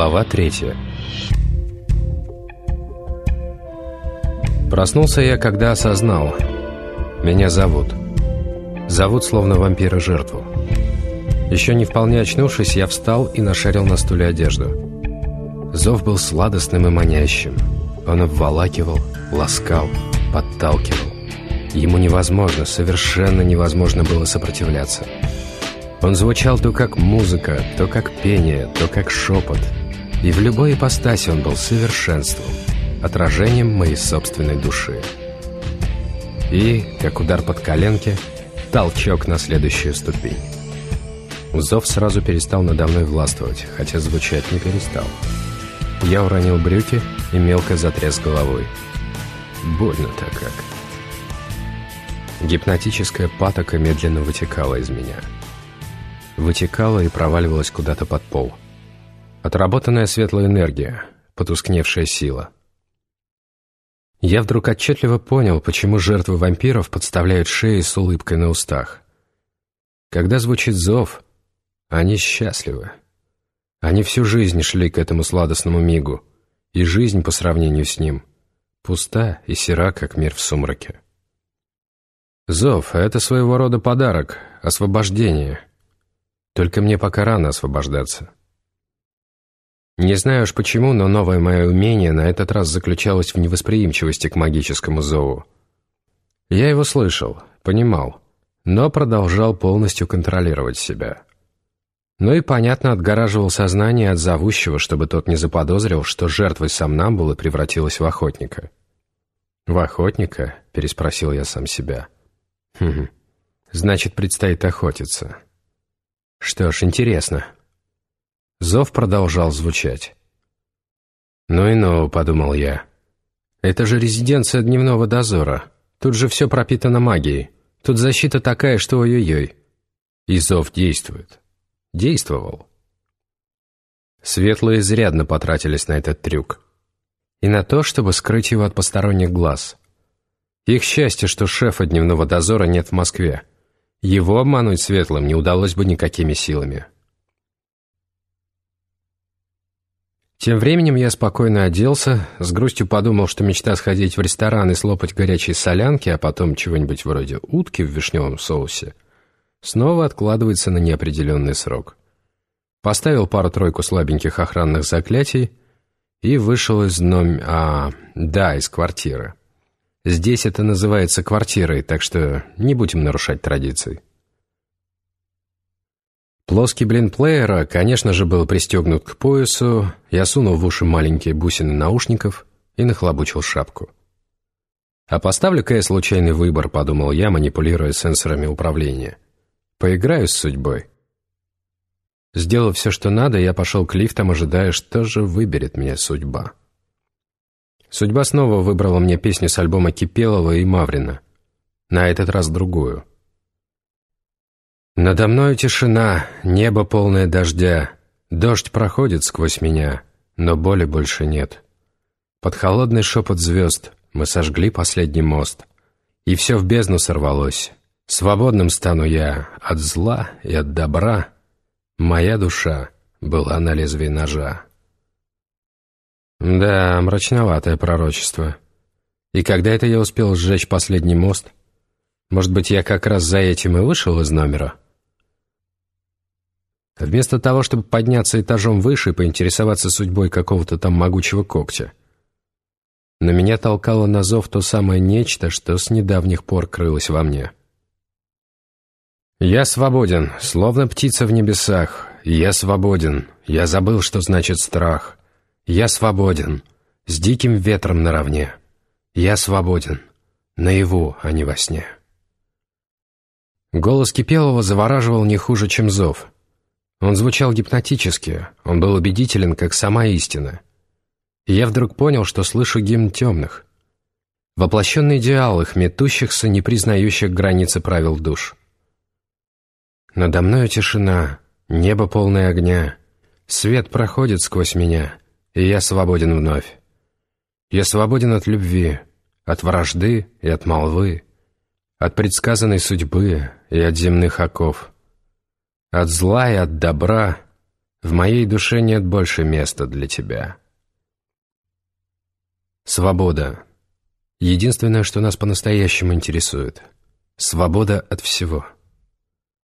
Глава третья Проснулся я, когда осознал. Меня зовут. Зовут, словно вампира, жертву. Еще не вполне очнувшись, я встал и нашарил на стуле одежду. Зов был сладостным и манящим. Он обволакивал, ласкал, подталкивал. Ему невозможно, совершенно невозможно было сопротивляться. Он звучал то как музыка, то как пение, то как шепот. И в любой ипостаси он был совершенством, отражением моей собственной души. И, как удар под коленки, толчок на следующую ступень. Зов сразу перестал надо мной властвовать, хотя звучать не перестал. Я уронил брюки и мелко затряс головой. Больно-то как. Гипнотическая патока медленно вытекала из меня. Вытекала и проваливалась куда-то под пол. Отработанная светлая энергия, потускневшая сила. Я вдруг отчетливо понял, почему жертвы вампиров подставляют шеи с улыбкой на устах. Когда звучит зов, они счастливы. Они всю жизнь шли к этому сладостному мигу, и жизнь по сравнению с ним пуста и сера, как мир в сумраке. Зов — это своего рода подарок, освобождение. Только мне пока рано освобождаться. Не знаю уж почему, но новое мое умение на этот раз заключалось в невосприимчивости к магическому зову. Я его слышал, понимал, но продолжал полностью контролировать себя. Ну и, понятно, отгораживал сознание от зовущего, чтобы тот не заподозрил, что жертвой сомнамбулы превратилась в охотника. «В охотника?» — переспросил я сам себя. «Хм, значит, предстоит охотиться». Что ж, интересно. Зов продолжал звучать. «Ну и ну», — подумал я. «Это же резиденция дневного дозора. Тут же все пропитано магией. Тут защита такая, что ой-ой-ой». И зов действует. Действовал. Светлые изрядно потратились на этот трюк. И на то, чтобы скрыть его от посторонних глаз. Их счастье, что шефа дневного дозора нет в Москве. Его обмануть светлым не удалось бы никакими силами. Тем временем я спокойно оделся, с грустью подумал, что мечта сходить в ресторан и слопать горячие солянки, а потом чего-нибудь вроде утки в вишневом соусе, снова откладывается на неопределенный срок. Поставил пару-тройку слабеньких охранных заклятий и вышел из ном... А, да, из квартиры. Здесь это называется квартирой, так что не будем нарушать традиции. Плоский блин плеера, конечно же, был пристегнут к поясу, я сунул в уши маленькие бусины наушников и нахлобучил шапку. «А поставлю-ка я случайный выбор», — подумал я, манипулируя сенсорами управления. «Поиграю с судьбой». Сделав все, что надо, я пошел к лифтам, ожидая, что же выберет меня судьба. Судьба снова выбрала мне песню с альбома Кипелова и Маврина. На этот раз другую. «Надо мною тишина, небо полное дождя, Дождь проходит сквозь меня, но боли больше нет. Под холодный шепот звезд мы сожгли последний мост, И все в бездну сорвалось. Свободным стану я от зла и от добра. Моя душа была на лезвии ножа. Да, мрачноватое пророчество. И когда это я успел сжечь последний мост? Может быть, я как раз за этим и вышел из номера? Вместо того, чтобы подняться этажом выше и поинтересоваться судьбой какого-то там могучего когтя. Но меня толкало на зов то самое нечто, что с недавних пор крылось во мне. «Я свободен, словно птица в небесах. Я свободен. Я забыл, что значит страх. Я свободен, с диким ветром наравне. Я свободен, наяву, а не во сне. Голос Кипелова завораживал не хуже, чем зов. Он звучал гипнотически, он был убедителен, как сама истина. Я вдруг понял, что слышу гимн темных. Воплощенный идеал их, метущихся, не признающих границы правил душ. Надо мною тишина, небо полное огня, свет проходит сквозь меня — и я свободен вновь. Я свободен от любви, от вражды и от молвы, от предсказанной судьбы и от земных оков, от зла и от добра, В моей душе нет больше места для тебя. Свобода. Единственное, что нас по-настоящему интересует. Свобода от всего.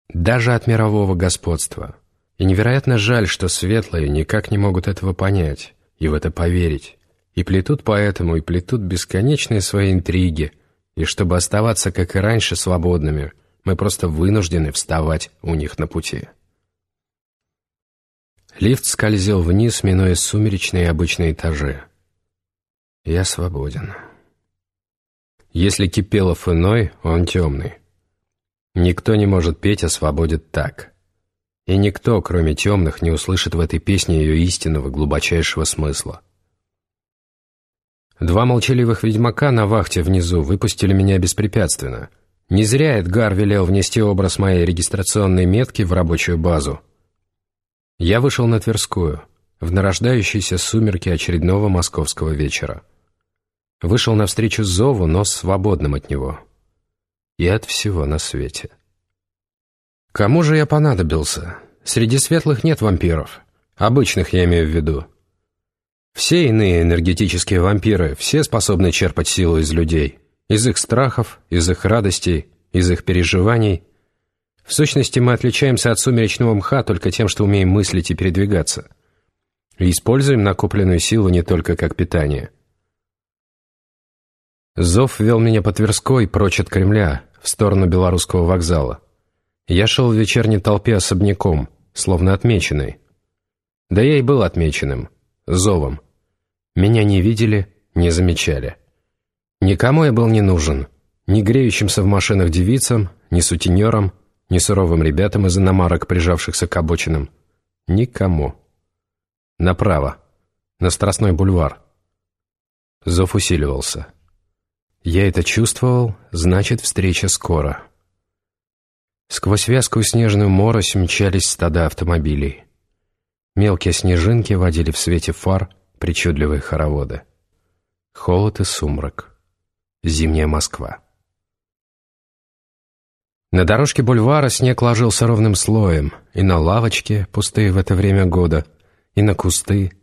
Даже от мирового господства. И невероятно жаль, что светлые никак не могут этого понять и в это поверить. И плетут поэтому, и плетут бесконечные свои интриги. И чтобы оставаться, как и раньше, свободными, мы просто вынуждены вставать у них на пути. Лифт скользил вниз, минуя сумеречные обычные этажи. Я свободен. Если Кипелов иной, он темный. Никто не может петь о свободе так. И никто, кроме темных, не услышит в этой песне ее истинного, глубочайшего смысла. Два молчаливых ведьмака на вахте внизу выпустили меня беспрепятственно. Не зря Эдгар велел внести образ моей регистрационной метки в рабочую базу. Я вышел на Тверскую, в нарождающиеся сумерки очередного московского вечера. Вышел навстречу зову, но свободным от него. И от всего на свете. Кому же я понадобился? Среди светлых нет вампиров. Обычных я имею в виду. Все иные энергетические вампиры, все способны черпать силу из людей. Из их страхов, из их радостей, из их переживаний. В сущности, мы отличаемся от сумеречного мха только тем, что умеем мыслить и передвигаться. И используем накопленную силу не только как питание. Зов вел меня по Тверской, прочь от Кремля, в сторону Белорусского вокзала. Я шел в вечерней толпе особняком, словно отмеченный. Да я и был отмеченным, зовом. Меня не видели, не замечали. Никому я был не нужен, ни греющимся в машинах девицам, ни сутенерам, ни суровым ребятам из иномарок, прижавшихся к обочинам. Никому. Направо, на Страстной бульвар. Зов усиливался. Я это чувствовал, значит, встреча скоро. Сквозь вязкую снежную морось мчались стада автомобилей. Мелкие снежинки водили в свете фар причудливые хороводы. Холод и сумрак. Зимняя Москва. На дорожке бульвара снег ложился ровным слоем, и на лавочки, пустые в это время года, и на кусты,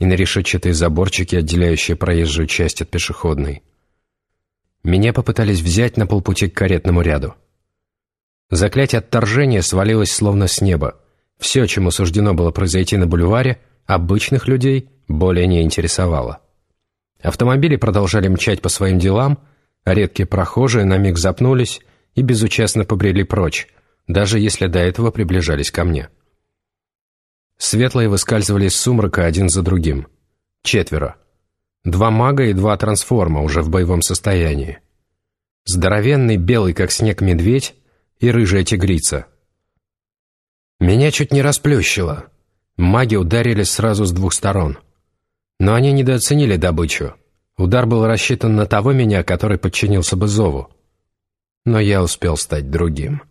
и на решетчатые заборчики, отделяющие проезжую часть от пешеходной. Меня попытались взять на полпути к каретному ряду. Заклятие отторжения свалилось словно с неба. Все, чему суждено было произойти на бульваре, обычных людей более не интересовало. Автомобили продолжали мчать по своим делам, а редкие прохожие на миг запнулись и безучастно побрели прочь, даже если до этого приближались ко мне. Светлые выскальзывали из сумрака один за другим. Четверо. Два мага и два трансформа уже в боевом состоянии. Здоровенный, белый, как снег, медведь и рыжая тигрица. Меня чуть не расплющило. Маги ударили сразу с двух сторон. Но они недооценили добычу. Удар был рассчитан на того меня, который подчинился бы зову. Но я успел стать другим.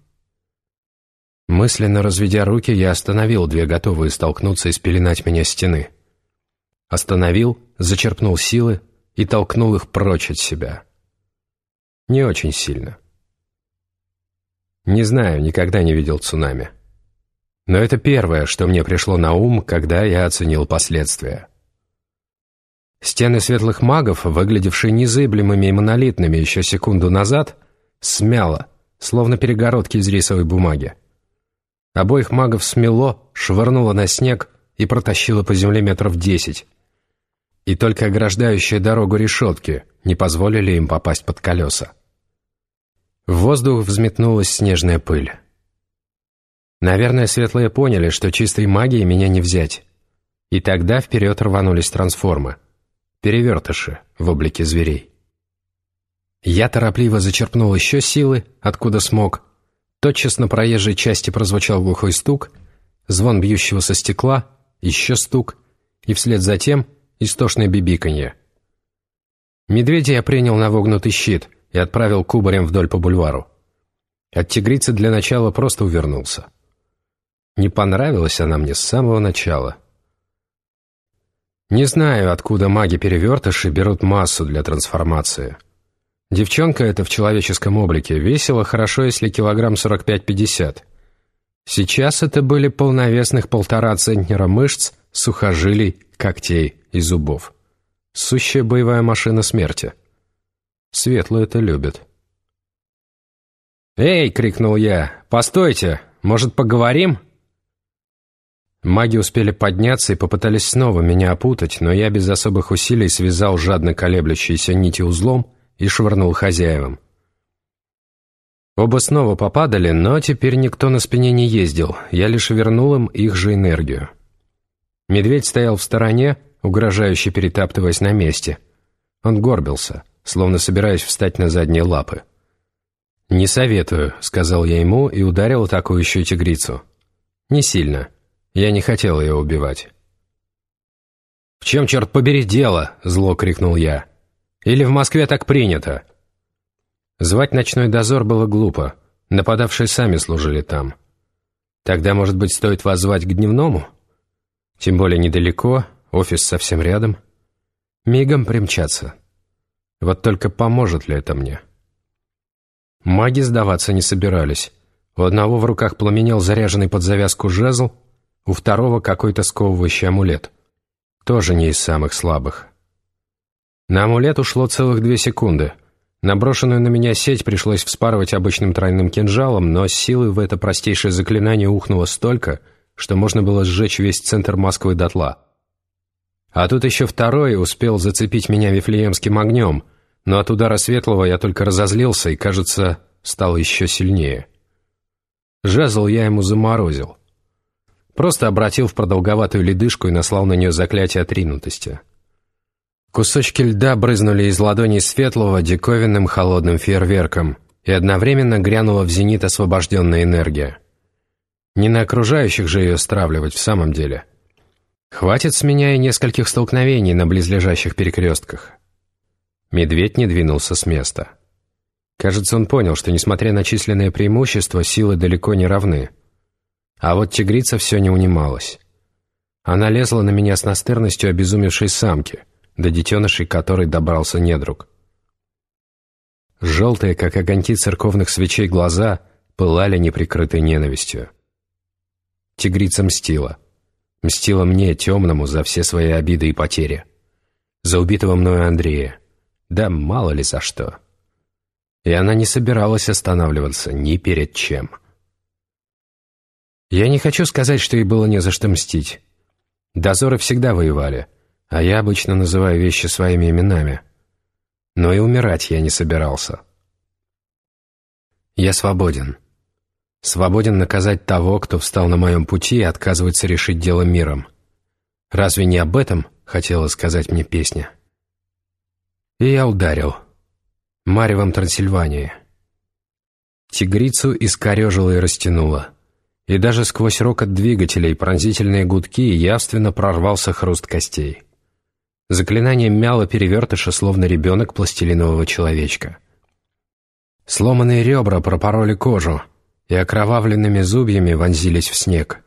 Мысленно разведя руки, я остановил две готовые столкнуться и спеленать меня стены. Остановил, зачерпнул силы и толкнул их прочь от себя. Не очень сильно. Не знаю, никогда не видел цунами. Но это первое, что мне пришло на ум, когда я оценил последствия. Стены светлых магов, выглядевшие незыблемыми и монолитными еще секунду назад, смяло, словно перегородки из рисовой бумаги. Обоих магов смело, швырнуло на снег и протащило по земле метров десять, и только ограждающие дорогу решетки не позволили им попасть под колеса. В воздух взметнулась снежная пыль. Наверное, светлые поняли, что чистой магией меня не взять. И тогда вперед рванулись трансформы. Перевертыши в облике зверей. Я торопливо зачерпнул еще силы, откуда смог. Тотчас на проезжей части прозвучал глухой стук, звон бьющегося стекла, еще стук, и вслед за тем — истошное бибиканье. Медведя я принял на вогнутый щит и отправил кубарем вдоль по бульвару. От тигрицы для начала просто увернулся. Не понравилась она мне с самого начала. Не знаю, откуда маги-перевертыши берут массу для трансформации. Девчонка эта в человеческом облике весила хорошо, если килограмм 45-50. Сейчас это были полновесных полтора центнера мышц, сухожилий, когтей и зубов. Сущая боевая машина смерти. Светлые это любят. «Эй!» — крикнул я. «Постойте! Может, поговорим?» Маги успели подняться и попытались снова меня опутать, но я без особых усилий связал жадно колеблющиеся нити узлом и швырнул хозяевам. Оба снова попадали, но теперь никто на спине не ездил, я лишь вернул им их же энергию. Медведь стоял в стороне, угрожающе перетаптываясь на месте. Он горбился, словно собираясь встать на задние лапы. «Не советую», — сказал я ему и ударил атакующую тигрицу. «Не сильно». Я не хотел ее убивать. «В чем, черт побери, дело?» — зло крикнул я. «Или в Москве так принято?» Звать ночной дозор было глупо. Нападавшие сами служили там. Тогда, может быть, стоит вас звать к дневному? Тем более недалеко, офис совсем рядом. Мигом примчаться. Вот только поможет ли это мне? Маги сдаваться не собирались. У одного в руках пламенел заряженный под завязку жезл, у второго какой-то сковывающий амулет. Тоже не из самых слабых. На амулет ушло целых две секунды. Наброшенную на меня сеть пришлось вспарывать обычным тройным кинжалом, но силы в это простейшее заклинание ухнуло столько, что можно было сжечь весь центр Москвы дотла. А тут еще второй успел зацепить меня вифлеемским огнем, но от удара светлого я только разозлился и, кажется, стал еще сильнее. Жезл я ему заморозил. Просто обратил в продолговатую ледышку и наслал на нее заклятие отринутости. Кусочки льда брызнули из ладони светлого диковинным холодным фейерверком, и одновременно грянула в зенит освобожденная энергия. Не на окружающих же ее стравливать в самом деле. Хватит с меня и нескольких столкновений на близлежащих перекрестках. Медведь не двинулся с места. Кажется, он понял, что, несмотря на численное преимущество, силы далеко не равны — а вот тигрица все не унималась. Она лезла на меня с настырностью обезумевшей самки, до детенышей которой добрался недруг. Желтые, как огоньки церковных свечей, глаза пылали неприкрытой ненавистью. Тигрица мстила. Мстила мне, темному, за все свои обиды и потери. За убитого мною Андрея. Да мало ли за что. И она не собиралась останавливаться ни перед чем. Я не хочу сказать, что ей было не за что мстить. Дозоры всегда воевали, а я обычно называю вещи своими именами. Но и умирать я не собирался. Я свободен. Свободен наказать того, кто встал на моем пути и отказывается решить дело миром. Разве не об этом хотела сказать мне песня? И я ударил. Маревом Трансильвании. Тигрицу искорежило и растянуло и даже сквозь рокот двигателей пронзительные гудки явственно прорвался хруст костей. Заклинание мяло перевертыша, словно ребенок пластилинового человечка. Сломанные ребра пропороли кожу и окровавленными зубьями вонзились в снег.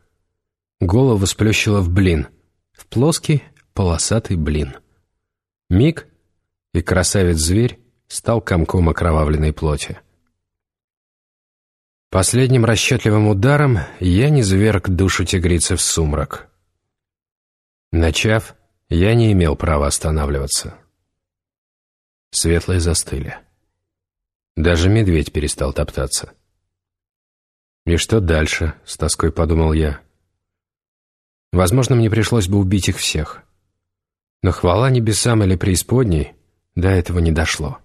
Голову сплющило в блин, в плоский полосатый блин. Миг, и красавец-зверь стал комком окровавленной плоти. Последним расчетливым ударом я не зверг душу тигрицы в сумрак. Начав, я не имел права останавливаться. Светлые застыли. Даже медведь перестал топтаться. «И что дальше?» — с тоской подумал я. «Возможно, мне пришлось бы убить их всех. Но хвала небесам или преисподней, до этого не дошло».